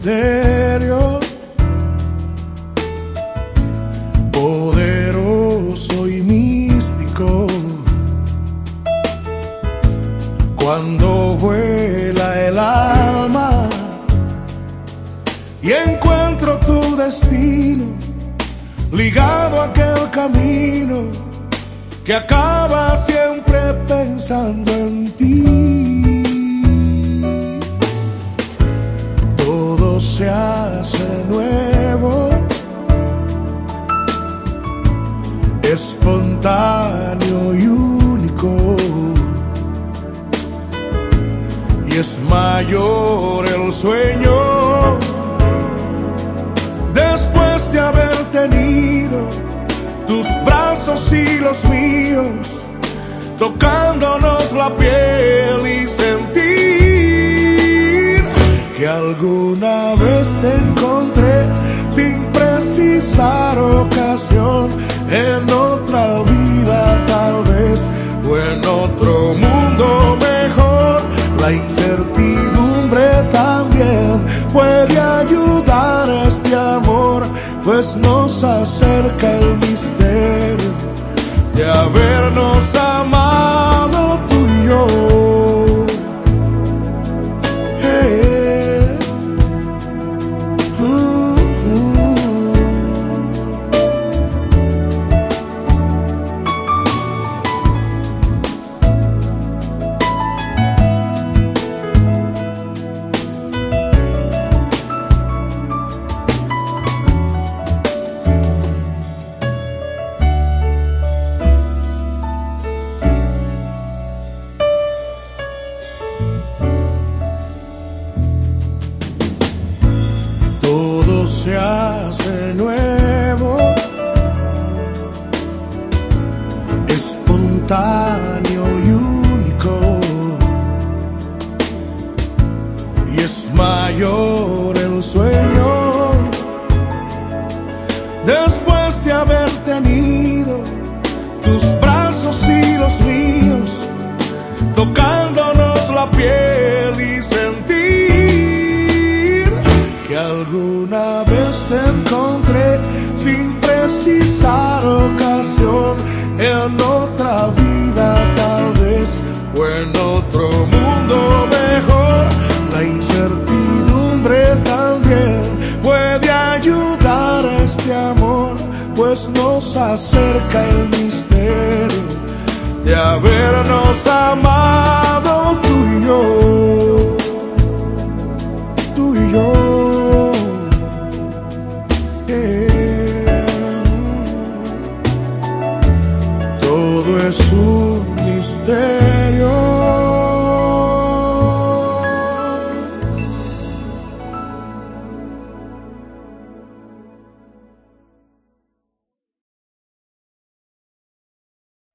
misterio. Poderoso y místico. Cuando vuela el alma y encuentro tu destino ligado a aquel camino que acaba siempre pensando en ti. Se hace nuevo, espontáneo y único. Y es mayor el sueño. Después de haber tenido tus brazos y los míos, tocándonos la piel que alguna vez te encontré sin precisar ocasión en otra vida tal vez o en otro mundo mejor. La incertidumbre también puede ayudar a este amor, pues nos acerca el misterio de habernos amado mm se hace nuevo, espontáneo y único. Y es mayor el sueño después de haber tenido tus brazos y los míos, tocándonos la piel y que alguna vez te encontré sin precisar ocasión en otra vida tal vez o en otro mundo mejor. La incertidumbre también puede ayudar a este amor, pues nos acerca el misterio de habernos amado su